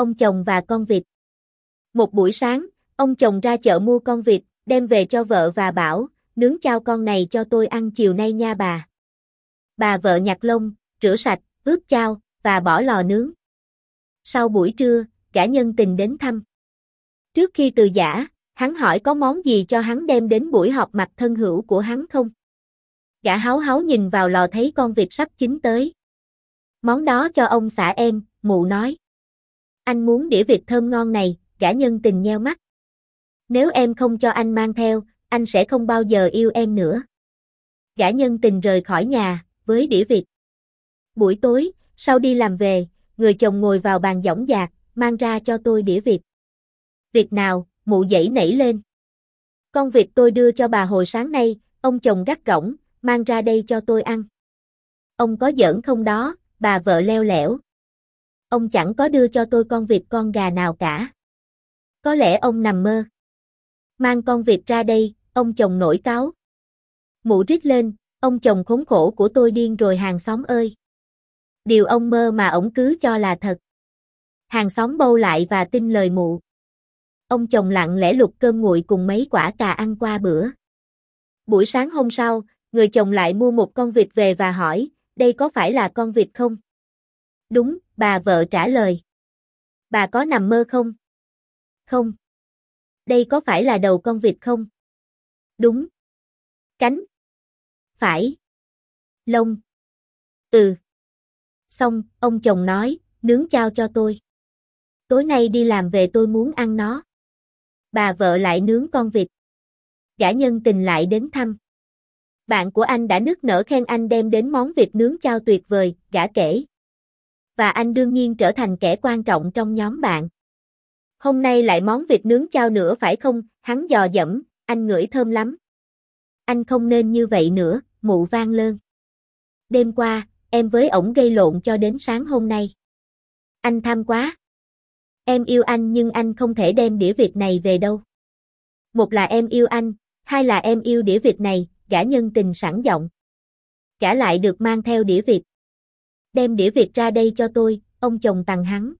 ông chồng và con vịt. Một buổi sáng, ông chồng ra chợ mua con vịt, đem về cho vợ và bảo, nướng chao con này cho tôi ăn chiều nay nha bà. Bà vợ nhặt lông, rửa sạch, ướp chao, và bỏ lò nướng. Sau buổi trưa, gã nhân tình đến thăm. Trước khi từ giả, hắn hỏi có món gì cho hắn đem đến buổi họp mặt thân hữu của hắn không? Gã háo háo nhìn vào lò thấy con vịt sắp chín tới. Món đó cho ông xã em, mụ nói. Anh muốn đĩa vịt thơm ngon này, gã nhân tình nheo mắt. Nếu em không cho anh mang theo, anh sẽ không bao giờ yêu em nữa. Gã nhân tình rời khỏi nhà, với đĩa vịt. Buổi tối, sau đi làm về, người chồng ngồi vào bàn dõng dạc, mang ra cho tôi đĩa vịt. Việc nào, mụ dãy nảy lên. Con vịt tôi đưa cho bà hồi sáng nay, ông chồng gắt gỏng, mang ra đây cho tôi ăn. Ông có giỡn không đó, bà vợ leo lẻo. Ông chẳng có đưa cho tôi con vịt con gà nào cả. Có lẽ ông nằm mơ. Mang con vịt ra đây, ông chồng nổi cáo. Mụ rít lên, ông chồng khốn khổ của tôi điên rồi hàng xóm ơi. Điều ông mơ mà ổng cứ cho là thật. Hàng xóm bâu lại và tin lời mụ. Ông chồng lặng lẽ lục cơm nguội cùng mấy quả cà ăn qua bữa. Buổi sáng hôm sau, người chồng lại mua một con vịt về và hỏi, đây có phải là con vịt không? Đúng, bà vợ trả lời. Bà có nằm mơ không? Không. Đây có phải là đầu con vịt không? Đúng. Cánh. Phải. Lông. Ừ. Xong, ông chồng nói, nướng chao cho tôi. Tối nay đi làm về tôi muốn ăn nó. Bà vợ lại nướng con vịt. Gã nhân tình lại đến thăm. Bạn của anh đã nức nở khen anh đem đến món vịt nướng chao tuyệt vời, gã kể. Và anh đương nhiên trở thành kẻ quan trọng trong nhóm bạn. Hôm nay lại món vịt nướng chao nữa phải không, hắn dò dẫm, anh ngửi thơm lắm. Anh không nên như vậy nữa, mụ vang lơn. Đêm qua, em với ổng gây lộn cho đến sáng hôm nay. Anh tham quá. Em yêu anh nhưng anh không thể đem đĩa vịt này về đâu. Một là em yêu anh, hai là em yêu đĩa vịt này, gã nhân tình sẵn giọng. Gã lại được mang theo đĩa vịt. Đem đĩa vịt ra đây cho tôi, ông chồng tằng hắn.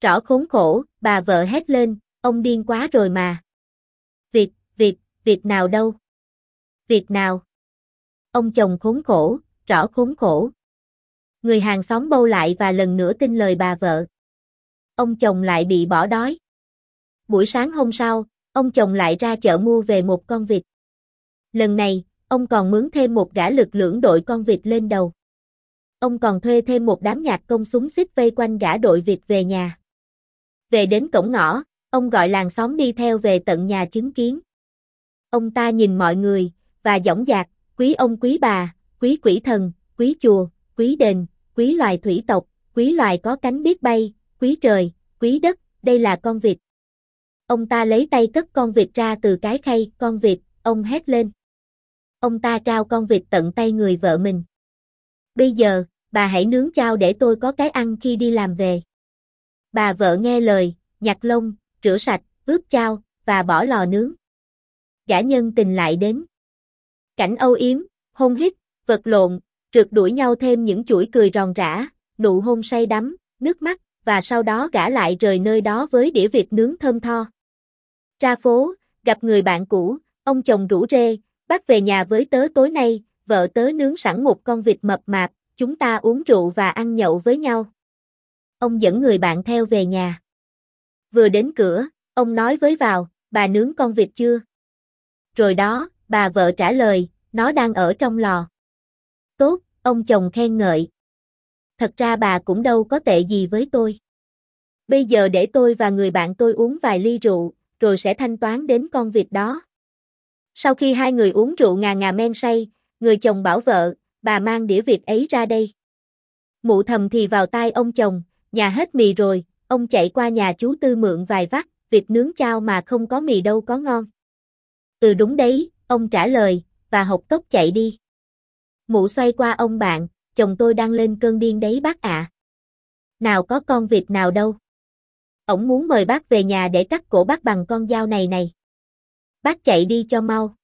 Rõ khốn khổ, bà vợ hét lên, ông điên quá rồi mà. Việc, việc, việc nào đâu? Việc nào? Ông chồng khốn khổ, rõ khốn khổ. Người hàng xóm bâu lại và lần nữa tin lời bà vợ. Ông chồng lại bị bỏ đói. Buổi sáng hôm sau, ông chồng lại ra chợ mua về một con vịt. Lần này, ông còn mướn thêm một gã lực lưỡng đội con vịt lên đầu. Ông còn thuê thêm một đám nhạc công súng xích vây quanh gã đội vịt về nhà. Về đến cổng ngõ, ông gọi làng xóm đi theo về tận nhà chứng kiến. Ông ta nhìn mọi người, và dõng dạc, quý ông quý bà, quý quỷ thần, quý chùa, quý đền, quý loài thủy tộc, quý loài có cánh biết bay, quý trời, quý đất, đây là con vịt. Ông ta lấy tay cất con vịt ra từ cái khay, con vịt, ông hét lên. Ông ta trao con vịt tận tay người vợ mình. Bây giờ, bà hãy nướng chao để tôi có cái ăn khi đi làm về. Bà vợ nghe lời, nhặt lông, rửa sạch, ướp chao, và bỏ lò nướng. Gã nhân tình lại đến. Cảnh âu yếm, hôn hít, vật lộn, trượt đuổi nhau thêm những chuỗi cười ròn rã, nụ hôn say đắm, nước mắt, và sau đó gã lại rời nơi đó với đĩa vịt nướng thơm tho. Ra phố, gặp người bạn cũ, ông chồng rủ rê, bắt về nhà với tớ tối nay, vợ tớ nướng sẵn một con vịt mập mạp, chúng ta uống rượu và ăn nhậu với nhau. Ông dẫn người bạn theo về nhà. Vừa đến cửa, ông nói với vào, bà nướng con vịt chưa? Rồi đó, bà vợ trả lời, nó đang ở trong lò. Tốt, ông chồng khen ngợi. Thật ra bà cũng đâu có tệ gì với tôi. Bây giờ để tôi và người bạn tôi uống vài ly rượu, rồi sẽ thanh toán đến con vịt đó. Sau khi hai người uống rượu ngà ngà men say, người chồng bảo vợ, bà mang đĩa việt ấy ra đây. Mụ thầm thì vào tai ông chồng, nhà hết mì rồi, ông chạy qua nhà chú Tư mượn vài vắt, việc nướng chao mà không có mì đâu có ngon. Ừ đúng đấy, ông trả lời, và học tốc chạy đi. Mụ xoay qua ông bạn, chồng tôi đang lên cơn điên đấy bác ạ. Nào có con vịt nào đâu. Ông muốn mời bác về nhà để cắt cổ bác bằng con dao này này. Bác chạy đi cho mau.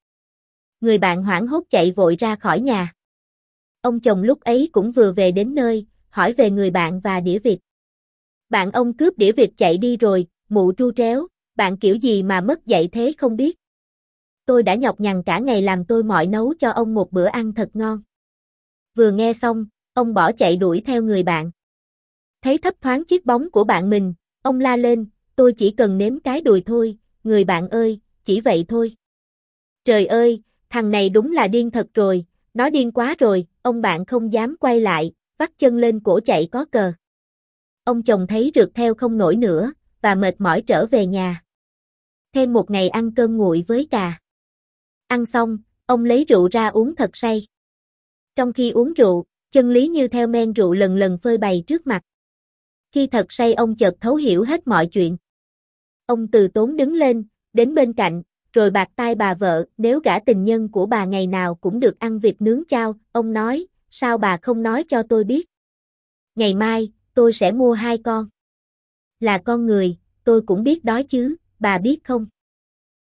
Người bạn hoảng hốt chạy vội ra khỏi nhà. Ông chồng lúc ấy cũng vừa về đến nơi, hỏi về người bạn và đĩa vịt. Bạn ông cướp đĩa vịt chạy đi rồi, mụ tru tréo, bạn kiểu gì mà mất dạy thế không biết. Tôi đã nhọc nhằn cả ngày làm tôi mọi nấu cho ông một bữa ăn thật ngon. Vừa nghe xong, ông bỏ chạy đuổi theo người bạn. Thấy thấp thoáng chiếc bóng của bạn mình, ông la lên, tôi chỉ cần nếm cái đùi thôi, người bạn ơi, chỉ vậy thôi. Trời ơi, thằng này đúng là điên thật rồi, nó điên quá rồi, ông bạn không dám quay lại, vắt chân lên cổ chạy có cờ. Ông chồng thấy rượt theo không nổi nữa, và mệt mỏi trở về nhà. Thêm một ngày ăn cơm nguội với cà. Ăn xong, ông lấy rượu ra uống thật say. Trong khi uống rượu, chân lý như theo men rượu lần lần phơi bày trước mặt. Khi thật say ông chợt thấu hiểu hết mọi chuyện. Ông từ tốn đứng lên, đến bên cạnh, rồi bạc tai bà vợ, nếu gã tình nhân của bà ngày nào cũng được ăn vịt nướng chao, ông nói, sao bà không nói cho tôi biết? Ngày mai, tôi sẽ mua hai con. Là con người, tôi cũng biết đói chứ, bà biết không?